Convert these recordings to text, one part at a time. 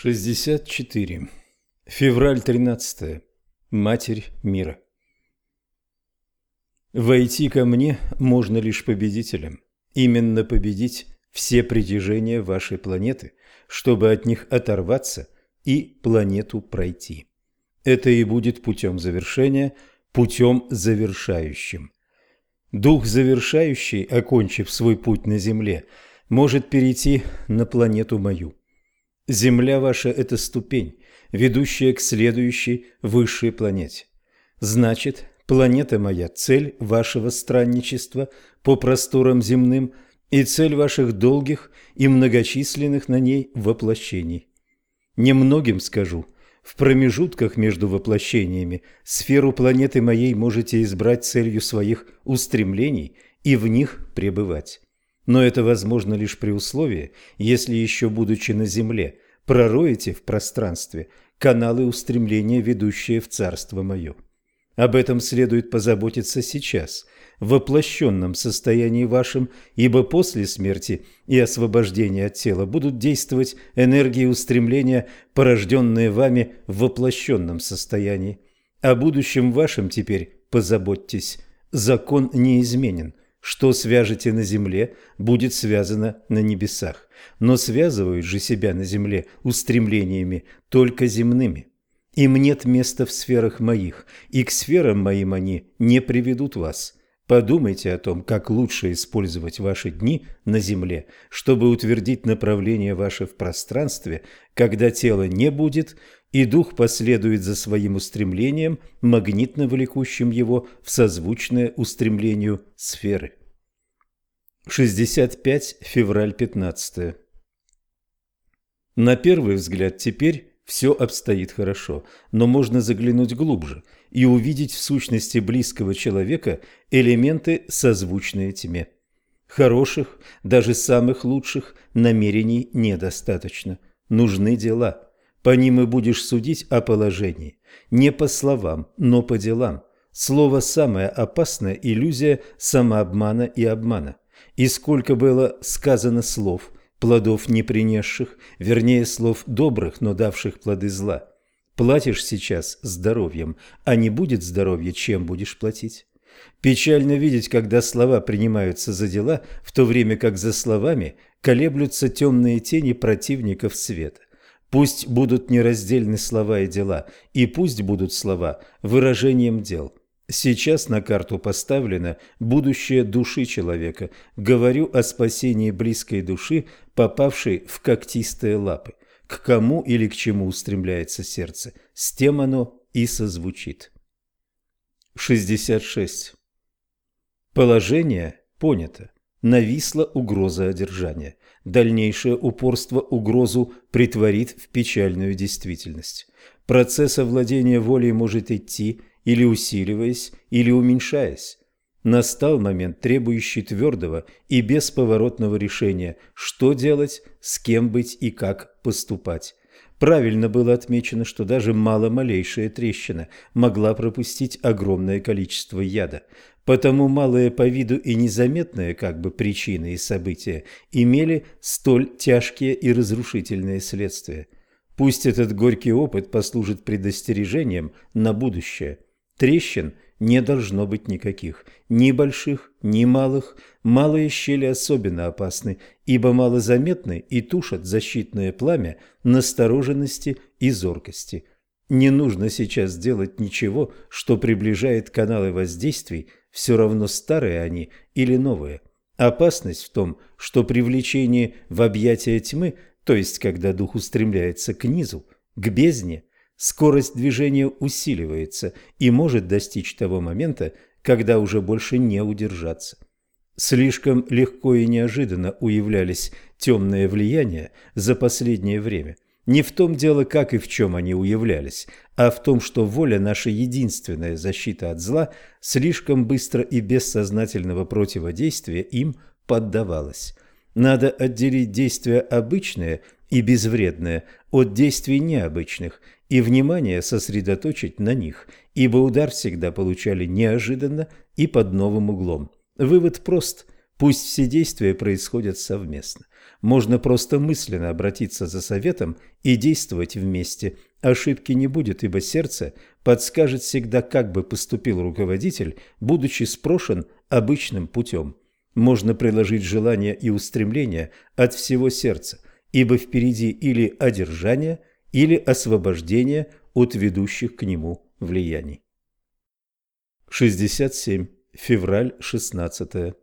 64. Февраль 13. Матерь мира. Войти ко мне можно лишь победителем. Именно победить все притяжения вашей планеты, чтобы от них оторваться и планету пройти. Это и будет путем завершения, путем завершающим. Дух завершающий, окончив свой путь на Земле, может перейти на планету мою. Земля ваша – это ступень, ведущая к следующей высшей планете. Значит, планета моя – цель вашего странничества по просторам земным и цель ваших долгих и многочисленных на ней воплощений. Немногим скажу, в промежутках между воплощениями сферу планеты моей можете избрать целью своих устремлений и в них пребывать. Но это возможно лишь при условии, если еще будучи на Земле, пророете в пространстве каналы устремления, ведущие в Царство Мое. Об этом следует позаботиться сейчас, в воплощенном состоянии вашем, ибо после смерти и освобождения от тела будут действовать энергии устремления, порожденные вами в воплощенном состоянии. О будущем вашем теперь позаботьтесь. Закон неизменен – что свяжете на земле, будет связано на небесах. Но связывают же себя на земле устремлениями только земными. Им нет места в сферах моих, и к сферам моим они не приведут вас. Подумайте о том, как лучше использовать ваши дни на земле, чтобы утвердить направление ваше в пространстве, когда тело не будет, и дух последует за своим устремлением, магнитно влекущим его в созвучное устремлению сферы. 65 февраль 15 На первый взгляд теперь все обстоит хорошо, но можно заглянуть глубже и увидеть в сущности близкого человека элементы, созвучные тьме. Хороших, даже самых лучших намерений недостаточно. Нужны дела – по ним и будешь судить о положении. Не по словам, но по делам. Слово – самая опасная иллюзия самообмана и обмана. И сколько было сказано слов, плодов не принесших, вернее слов добрых, но давших плоды зла. Платишь сейчас здоровьем, а не будет здоровья, чем будешь платить? Печально видеть, когда слова принимаются за дела, в то время как за словами колеблются темные тени противников света. Пусть будут нераздельны слова и дела, и пусть будут слова выражением дел. Сейчас на карту поставлено будущее души человека. Говорю о спасении близкой души, попавшей в когтистые лапы. К кому или к чему устремляется сердце, с тем оно и созвучит. 66. Положение понято. Нависла угроза одержания дальнейшее упорство угрозу притворит в печальную действительность. Процесс овладения волей может идти или усиливаясь, или уменьшаясь. Настал момент, требующий твердого и бесповоротного решения, что делать, с кем быть и как поступать. Правильно было отмечено, что даже мало-малейшая трещина могла пропустить огромное количество яда. Потому малые по виду и незаметные как бы причины и события имели столь тяжкие и разрушительные следствия. Пусть этот горький опыт послужит предостережением на будущее. Трещин не должно быть никаких, ни больших, ни малых. Малые щели особенно опасны, ибо малозаметны и тушат защитное пламя настороженности и зоркости. Не нужно сейчас делать ничего, что приближает каналы воздействий все равно старые они или новые. Опасность в том, что привлечение в объятия тьмы, то есть когда дух устремляется к низу, к бездне, скорость движения усиливается и может достичь того момента, когда уже больше не удержаться. Слишком легко и неожиданно уявлялись темные влияния за последнее время – не в том дело, как и в чем они уявлялись, а в том, что воля – наша единственная защита от зла, слишком быстро и без сознательного противодействия им поддавалась. Надо отделить действия обычные и безвредные от действий необычных и внимание сосредоточить на них, ибо удар всегда получали неожиданно и под новым углом. Вывод прост – пусть все действия происходят совместно. Можно просто мысленно обратиться за советом и действовать вместе. Ошибки не будет, ибо сердце подскажет всегда, как бы поступил руководитель, будучи спрошен обычным путем. Можно приложить желание и устремление от всего сердца, ибо впереди или одержание, или освобождение от ведущих к нему влияний. 67. Февраль 16.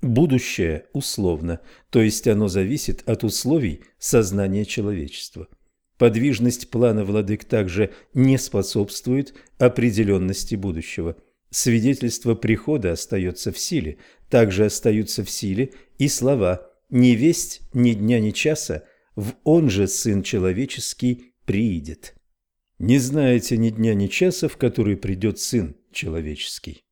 Будущее условно, то есть оно зависит от условий сознания человечества. Подвижность плана владык также не способствует определенности будущего. Свидетельство прихода остается в силе, также остаются в силе и слова «ни весть, ни дня, ни часа, в он же Сын Человеческий приидет». Не знаете ни дня, ни часа, в который придет Сын Человеческий.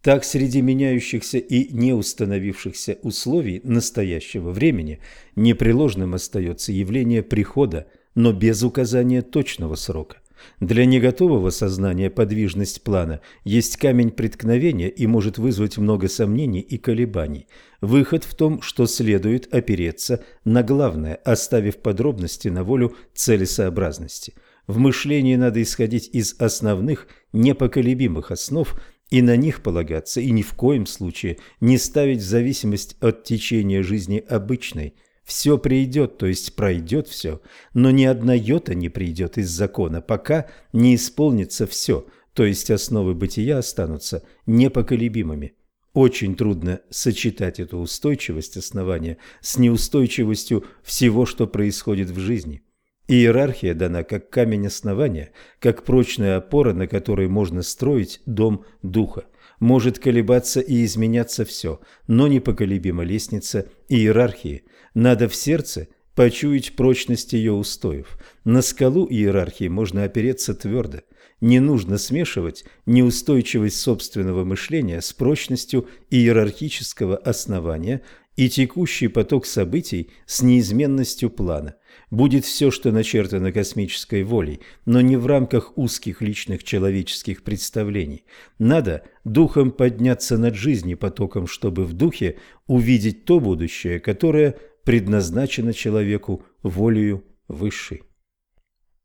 Так среди меняющихся и неустановившихся условий настоящего времени непреложным остается явление прихода, но без указания точного срока. Для неготового сознания подвижность плана есть камень преткновения и может вызвать много сомнений и колебаний. Выход в том, что следует опереться на главное, оставив подробности на волю целесообразности. В мышлении надо исходить из основных непоколебимых основ и на них полагаться, и ни в коем случае не ставить в зависимость от течения жизни обычной. Все придет, то есть пройдет все, но ни одна йота не придет из закона, пока не исполнится все, то есть основы бытия останутся непоколебимыми. Очень трудно сочетать эту устойчивость основания с неустойчивостью всего, что происходит в жизни. Иерархия дана как камень основания, как прочная опора, на которой можно строить дом духа. Может колебаться и изменяться все, но непоколебима лестница иерархии. Надо в сердце почуять прочность ее устоев. На скалу иерархии можно опереться твердо. Не нужно смешивать неустойчивость собственного мышления с прочностью иерархического основания и текущий поток событий с неизменностью плана будет все, что начертано космической волей, но не в рамках узких личных человеческих представлений. Надо духом подняться над жизнью потоком, чтобы в духе увидеть то будущее, которое предназначено человеку волею высшей.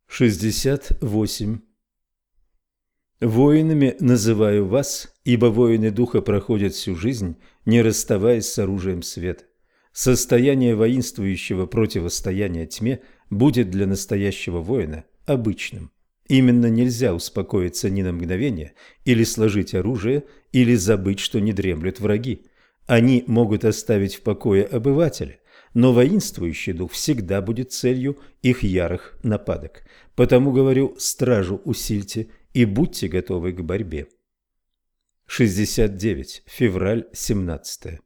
68. Воинами называю вас, ибо воины духа проходят всю жизнь, не расставаясь с оружием света. Состояние воинствующего противостояния тьме будет для настоящего воина обычным. Именно нельзя успокоиться ни на мгновение, или сложить оружие, или забыть, что не дремлют враги. Они могут оставить в покое обывателя, но воинствующий дух всегда будет целью их ярых нападок. Потому говорю, стражу усильте и будьте готовы к борьбе. 69. Февраль 17.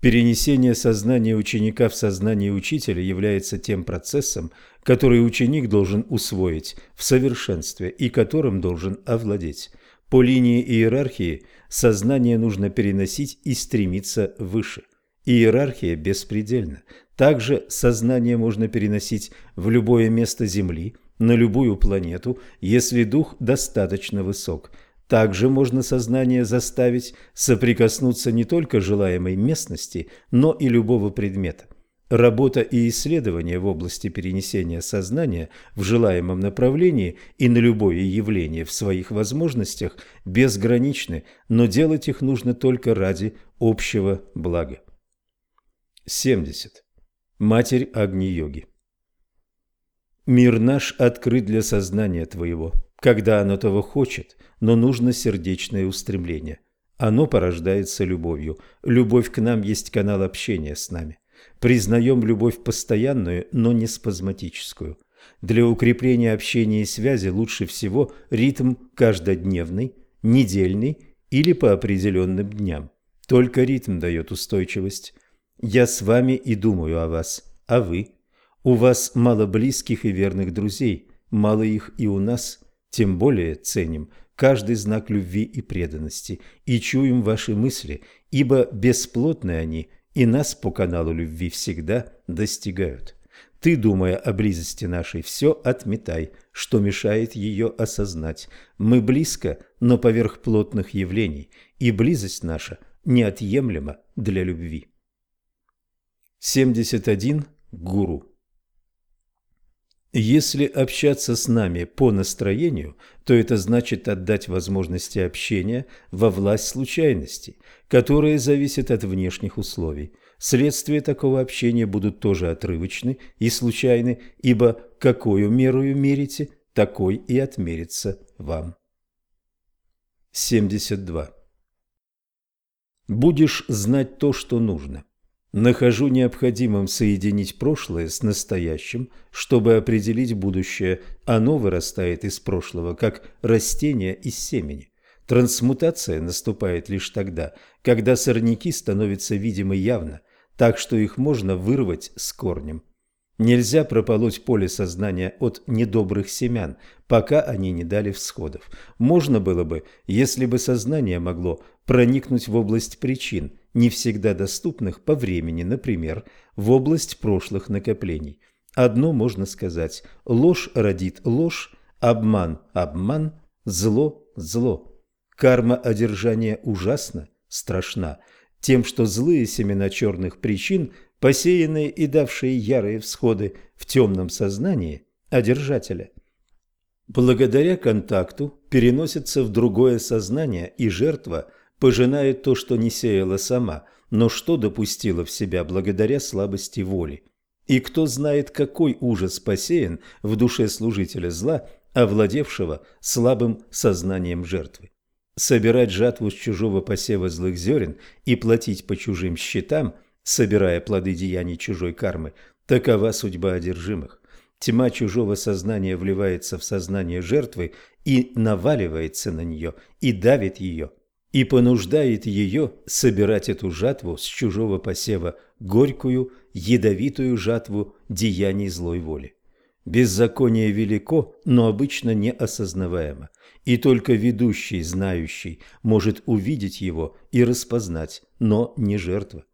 Перенесение сознания ученика в сознание учителя является тем процессом, который ученик должен усвоить в совершенстве и которым должен овладеть. По линии иерархии сознание нужно переносить и стремиться выше. Иерархия беспредельна. Также сознание можно переносить в любое место Земли, на любую планету, если дух достаточно высок – также можно сознание заставить соприкоснуться не только желаемой местности, но и любого предмета. Работа и исследования в области перенесения сознания в желаемом направлении и на любое явление в своих возможностях безграничны, но делать их нужно только ради общего блага. 70. Матерь Агни-йоги Мир наш открыт для сознания твоего когда оно того хочет, но нужно сердечное устремление. Оно порождается любовью. Любовь к нам есть канал общения с нами. Признаем любовь постоянную, но не спазматическую. Для укрепления общения и связи лучше всего ритм каждодневный, недельный или по определенным дням. Только ритм дает устойчивость. Я с вами и думаю о вас, а вы? У вас мало близких и верных друзей, мало их и у нас – тем более ценим каждый знак любви и преданности и чуем ваши мысли, ибо бесплотны они и нас по каналу любви всегда достигают. Ты, думая о близости нашей, все отметай, что мешает ее осознать. Мы близко, но поверх плотных явлений, и близость наша неотъемлема для любви. 71. Гуру. Если общаться с нами по настроению, то это значит отдать возможности общения во власть случайностей, которые зависят от внешних условий. Следствия такого общения будут тоже отрывочны и случайны, ибо какую мерою мерите, такой и отмерится вам. 72. Будешь знать то, что нужно. Нахожу необходимым соединить прошлое с настоящим, чтобы определить будущее. Оно вырастает из прошлого, как растение из семени. Трансмутация наступает лишь тогда, когда сорняки становятся видимы явно, так что их можно вырвать с корнем. Нельзя прополоть поле сознания от недобрых семян, пока они не дали всходов. Можно было бы, если бы сознание могло проникнуть в область причин, не всегда доступных по времени, например, в область прошлых накоплений. Одно можно сказать – ложь родит ложь, обман – обман, зло – зло. Карма одержания ужасна, страшна, тем, что злые семена черных причин – посеянные и давшие ярые всходы в темном сознании одержателя. Благодаря контакту переносится в другое сознание, и жертва пожинает то, что не сеяла сама, но что допустила в себя благодаря слабости воли. И кто знает, какой ужас посеян в душе служителя зла, овладевшего слабым сознанием жертвы. Собирать жатву с чужого посева злых зерен и платить по чужим счетам – собирая плоды деяний чужой кармы. Такова судьба одержимых. Тьма чужого сознания вливается в сознание жертвы и наваливается на нее, и давит ее, и понуждает ее собирать эту жатву с чужого посева, горькую, ядовитую жатву деяний злой воли. Беззаконие велико, но обычно неосознаваемо, и только ведущий, знающий, может увидеть его и распознать, но не жертва.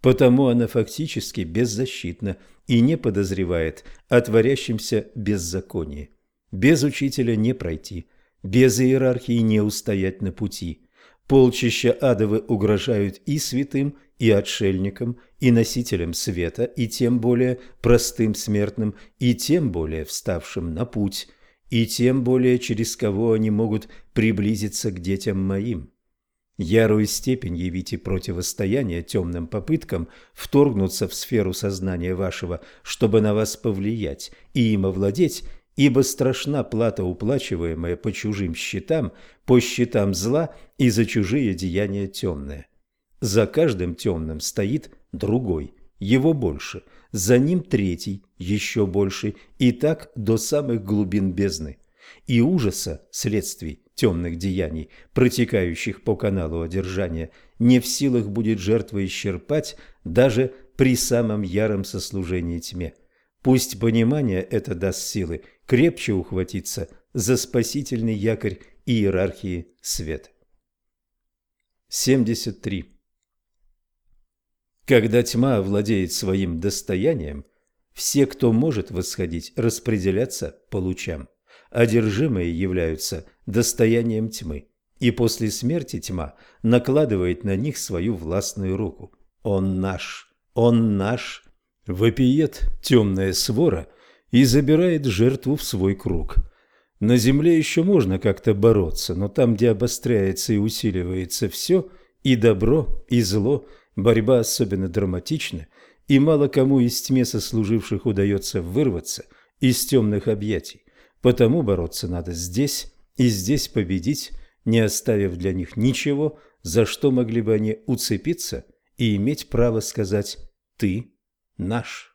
Потому она фактически беззащитна и не подозревает о творящемся беззаконии. Без учителя не пройти, без иерархии не устоять на пути. Полчища адовы угрожают и святым, и отшельникам, и носителям света, и тем более простым смертным, и тем более вставшим на путь, и тем более через кого они могут приблизиться к детям моим. Ярую степень явите противостояние темным попыткам вторгнуться в сферу сознания вашего, чтобы на вас повлиять и им овладеть, ибо страшна плата, уплачиваемая по чужим счетам, по счетам зла и за чужие деяния темные. За каждым темным стоит другой, его больше, за ним третий, еще больше, и так до самых глубин бездны. И ужаса следствий темных деяний, протекающих по каналу одержания, не в силах будет жертва исчерпать даже при самом яром сослужении тьме. Пусть понимание это даст силы крепче ухватиться за спасительный якорь иерархии света. 73. Когда тьма овладеет своим достоянием, все, кто может восходить, распределятся по лучам одержимые являются достоянием тьмы, и после смерти тьма накладывает на них свою властную руку. Он наш, он наш, вопиет темная свора и забирает жертву в свой круг. На земле еще можно как-то бороться, но там, где обостряется и усиливается все, и добро, и зло, борьба особенно драматична, и мало кому из тьме сослуживших удается вырваться из темных объятий. Потому бороться надо здесь и здесь победить, не оставив для них ничего, за что могли бы они уцепиться и иметь право сказать «ты наш».